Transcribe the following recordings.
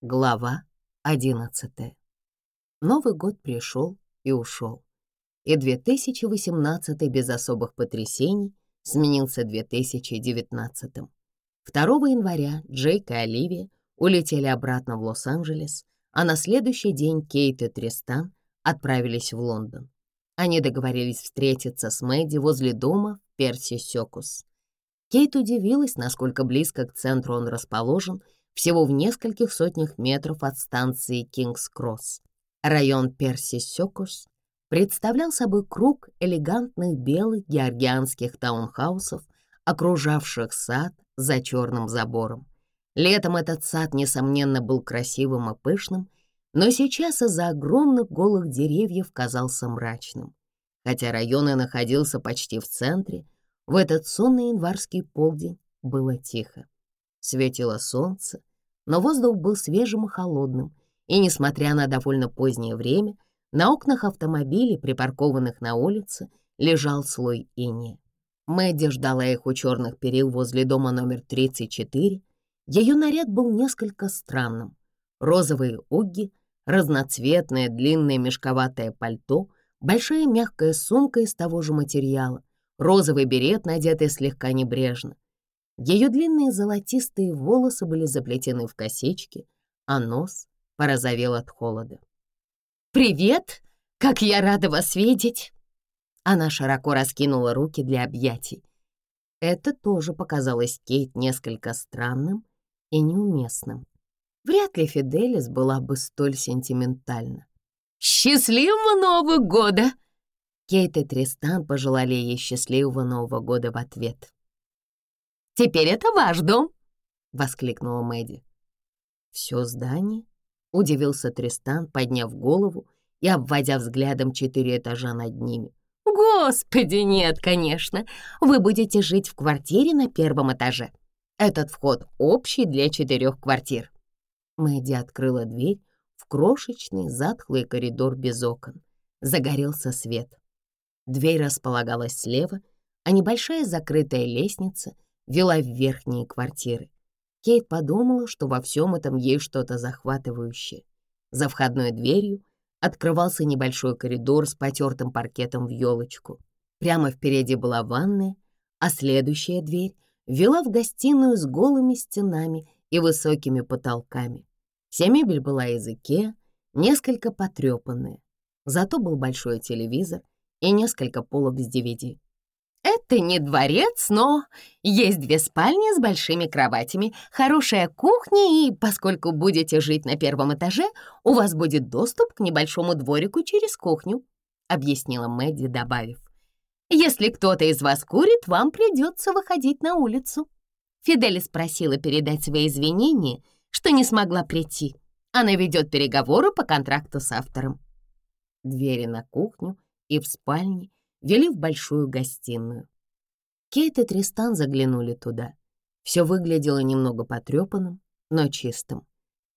Глава 11. Новый год пришел и ушел. И 2018 без особых потрясений сменился 2019. 2 января Джейк и Оливия улетели обратно в Лос-Анджелес, а на следующий день Кейт и Тристан отправились в Лондон. Они договорились встретиться с Мэдди возле дома в Перси-Сёкус. Кейт удивилась, насколько близко к центру он расположен — всего в нескольких сотнях метров от станции Кингс-Кросс. Район Перси-Сёкус представлял собой круг элегантных белых георгианских таунхаусов, окружавших сад за черным забором. Летом этот сад, несомненно, был красивым и пышным, но сейчас из-за огромных голых деревьев казался мрачным. Хотя район и находился почти в центре, в этот сонный январский полдень было тихо. Светило солнце, но воздух был свежим и холодным, и, несмотря на довольно позднее время, на окнах автомобилей, припаркованных на улице, лежал слой иния. Мэдди ждала их у черных перил возле дома номер 34. Ее наряд был несколько странным. Розовые уги, разноцветное длинное мешковатое пальто, большая мягкая сумка из того же материала, розовый берет, надетый слегка небрежно, ее длинные золотистые волосы были заплетены в косички, а нос порозовел от холода. «Привет! Как я рада вас видеть!» Она широко раскинула руки для объятий. Это тоже показалось Кейт несколько странным и неуместным. Вряд ли Фиделис была бы столь сентиментальна. «Счастливого Нового года!» Кейт и Тристан пожелали ей счастливого Нового года в ответ. Теперь это ваш дом!» — воскликнула Мэдди. «Все здание?» — удивился Тристан, подняв голову и обводя взглядом четыре этажа над ними. «Господи, нет, конечно! Вы будете жить в квартире на первом этаже. Этот вход общий для четырех квартир». Мэдди открыла дверь в крошечный затхлый коридор без окон. Загорелся свет. Дверь располагалась слева, а небольшая закрытая лестница — вела в верхние квартиры. Кейт подумала, что во всем этом есть что-то захватывающее. За входной дверью открывался небольшой коридор с потертым паркетом в елочку. Прямо впереди была ванная, а следующая дверь вела в гостиную с голыми стенами и высокими потолками. Вся мебель была из Икеа, несколько потрепанная. Зато был большой телевизор и несколько полок с DVD. Это не дворец, но есть две спальни с большими кроватями, хорошая кухня, и поскольку будете жить на первом этаже, у вас будет доступ к небольшому дворику через кухню», — объяснила Мэдди, добавив. «Если кто-то из вас курит, вам придется выходить на улицу». Фидели спросила передать свои извинения, что не смогла прийти. Она ведет переговоры по контракту с автором. Двери на кухню и в спальне — вели в большую гостиную. Кейт и Тристан заглянули туда. Все выглядело немного потрепанным, но чистым.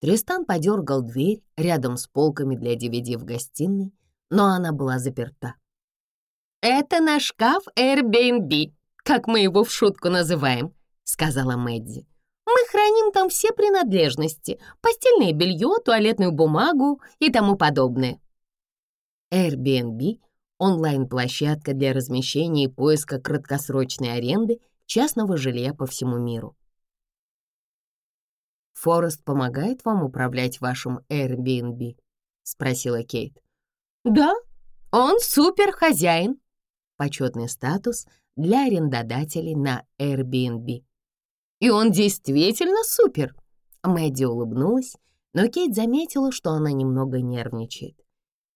Тристан подергал дверь рядом с полками для DVD в гостиной, но она была заперта. «Это наш шкаф Airbnb, как мы его в шутку называем», — сказала Мэдди. «Мы храним там все принадлежности — постельное белье, туалетную бумагу и тому подобное». Airbnb — онлайн-площадка для размещения и поиска краткосрочной аренды частного жилья по всему миру. «Форест помогает вам управлять вашим Airbnb?» — спросила Кейт. «Да, он суперхозяин. Почетный статус для арендодателей на Airbnb. «И он действительно супер!» Мэдди улыбнулась, но Кейт заметила, что она немного нервничает.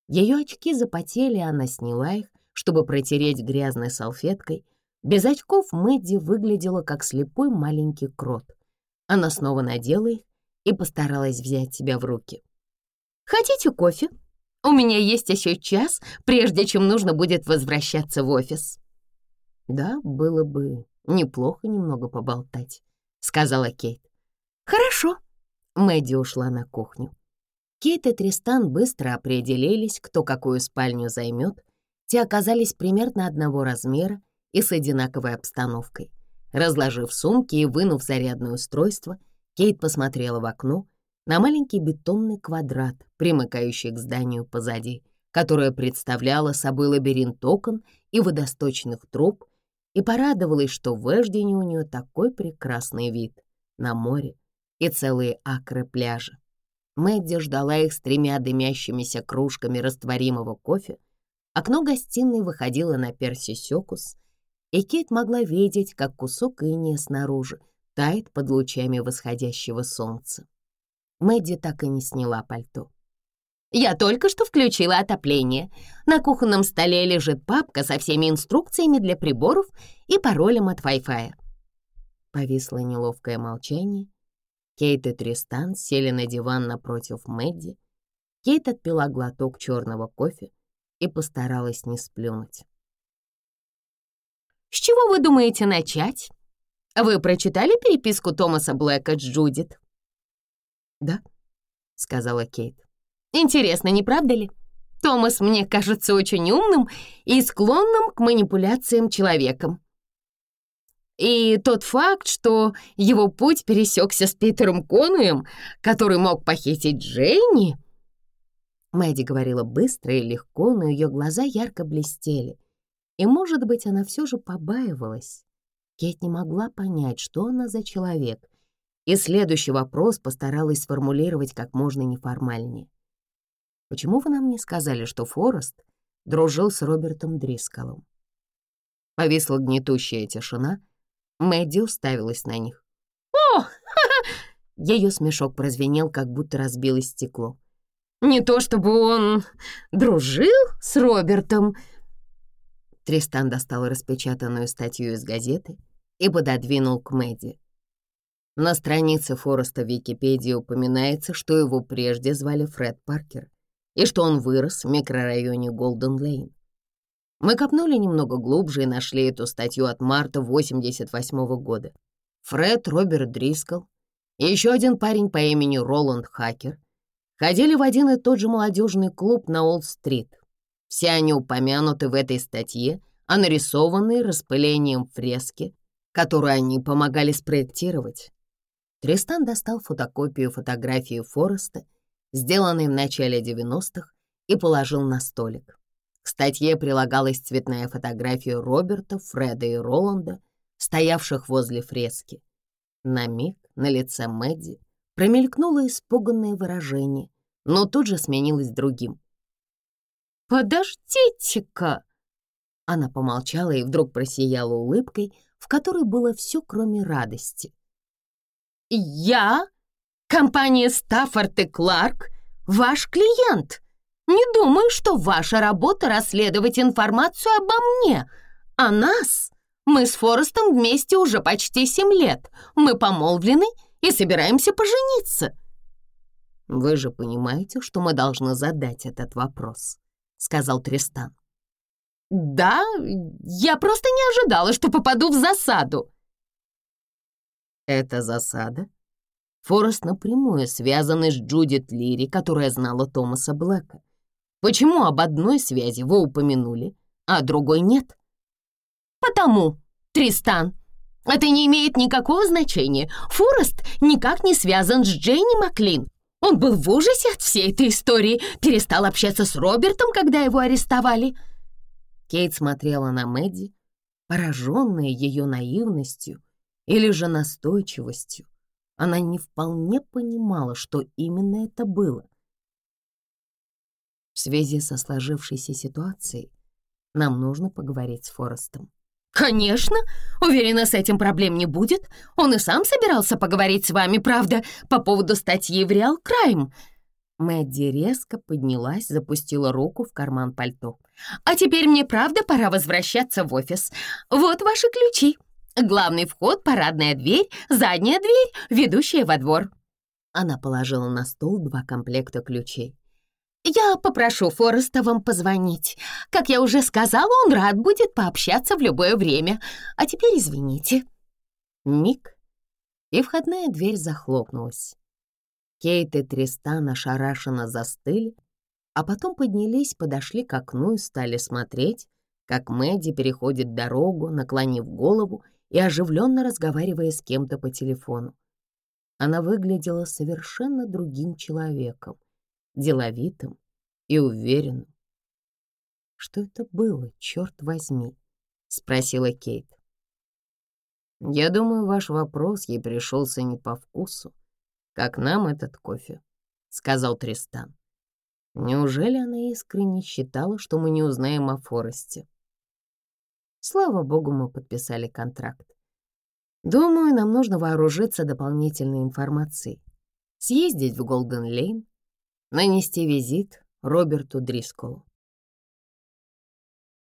Ее очки запотели, она сняла их, чтобы протереть грязной салфеткой. Без очков Мэдди выглядела как слепой маленький крот. Она снова надела их и постаралась взять себя в руки. «Хотите кофе? У меня есть еще час, прежде чем нужно будет возвращаться в офис». «Да, было бы неплохо немного поболтать», — сказала Кейт. «Хорошо». Мэдди ушла на кухню. Кейт и Тристан быстро определились, кто какую спальню займет. Те оказались примерно одного размера и с одинаковой обстановкой. Разложив сумки и вынув зарядное устройство, Кейт посмотрела в окно на маленький бетонный квадрат, примыкающий к зданию позади, которое представляло собой лабиринт окон и водосточных труб, и порадовалась, что в Эждине у нее такой прекрасный вид на море и целые акры пляжа. Мэдди ждала их с тремя дымящимися кружками растворимого кофе. Окно гостиной выходило на Перси Сёкус, и Кейт могла видеть, как кусок иния снаружи тает под лучами восходящего солнца. Мэдди так и не сняла пальто. «Я только что включила отопление. На кухонном столе лежит папка со всеми инструкциями для приборов и паролем от Wi-Fi». Повисло неловкое молчание, Кейт и Тристан сели на диван напротив Мэдди. Кейт отпила глоток черного кофе и постаралась не сплюнуть. «С чего вы думаете начать? Вы прочитали переписку Томаса Блэка с Джудит?» «Да», — сказала Кейт. «Интересно, не правда ли? Томас мне кажется очень умным и склонным к манипуляциям человеком. И тот факт, что его путь пересекся с Питером Конуем, который мог похитить Дженни... Мэдди говорила быстро и легко, но ее глаза ярко блестели. И, может быть, она все же побаивалась. Кет не могла понять, что она за человек, и следующий вопрос постаралась сформулировать как можно неформальнее. «Почему вы нам не сказали, что Форест дружил с Робертом Дрисколом?» Повисла гнетущая тишина — Мэдди уставилась на них. «О!» Ее смешок прозвенел, как будто разбилось стекло. «Не то чтобы он дружил с Робертом!» Тристан достал распечатанную статью из газеты и пододвинул к Мэдди. На странице Фореста в Википедии упоминается, что его прежде звали Фред Паркер и что он вырос в микрорайоне Голден-Лейн. Мы копнули немного глубже и нашли эту статью от марта 88 -го года. Фред Роберт Дрискл и еще один парень по имени Роланд Хакер ходили в один и тот же молодежный клуб на Олд-стрит. Все они упомянуты в этой статье, а нарисованы распылением фрески, которую они помогали спроектировать. Тристан достал фотокопию фотографии Фореста, сделанной в начале 90-х, и положил на столик. К статье прилагалась цветная фотография Роберта, Фреда и Роланда, стоявших возле фрески. На миг на лице Мэдди промелькнуло испуганное выражение, но тут же сменилось другим. «Подождите-ка!» Она помолчала и вдруг просияла улыбкой, в которой было все, кроме радости. «Я, компания Стаффорд и Кларк, ваш клиент!» Не думаю, что ваша работа расследовать информацию обо мне, а нас. Мы с Форестом вместе уже почти семь лет. Мы помолвлены и собираемся пожениться». «Вы же понимаете, что мы должны задать этот вопрос», — сказал Тристан. «Да, я просто не ожидала, что попаду в засаду». «Это засада?» Форест напрямую связанный с Джудит Лири, которая знала Томаса Блэка Почему об одной связи вы упомянули, а другой нет? Потому, Тристан, это не имеет никакого значения. Форест никак не связан с Дженни Маклин. Он был в ужасе от всей этой истории, перестал общаться с Робертом, когда его арестовали. Кейт смотрела на Мэдди, пораженная ее наивностью или же настойчивостью. Она не вполне понимала, что именно это было. В связи со сложившейся ситуацией нам нужно поговорить с Форестом. «Конечно! Уверена, с этим проблем не будет. Он и сам собирался поговорить с вами, правда, по поводу статьи в Реал Крайм». Мэдди резко поднялась, запустила руку в карман пальто. «А теперь мне правда пора возвращаться в офис. Вот ваши ключи. Главный вход, парадная дверь, задняя дверь, ведущая во двор». Она положила на стол два комплекта ключей. Я попрошу Фореста вам позвонить. Как я уже сказала, он рад будет пообщаться в любое время. А теперь извините». Миг, и входная дверь захлопнулась. Кейт и Тристан ошарашенно застыли, а потом поднялись, подошли к окну и стали смотреть, как Мэдди переходит дорогу, наклонив голову и оживленно разговаривая с кем-то по телефону. Она выглядела совершенно другим человеком деловитым и уверенным. «Что это было, черт возьми?» — спросила Кейт. «Я думаю, ваш вопрос ей пришелся не по вкусу, как нам этот кофе», — сказал Тристан. «Неужели она искренне считала, что мы не узнаем о Форесте?» Слава богу, мы подписали контракт. Думаю, нам нужно вооружиться дополнительной информацией, съездить в Голден-Лейн, нанести визит Роберту Дрисколу.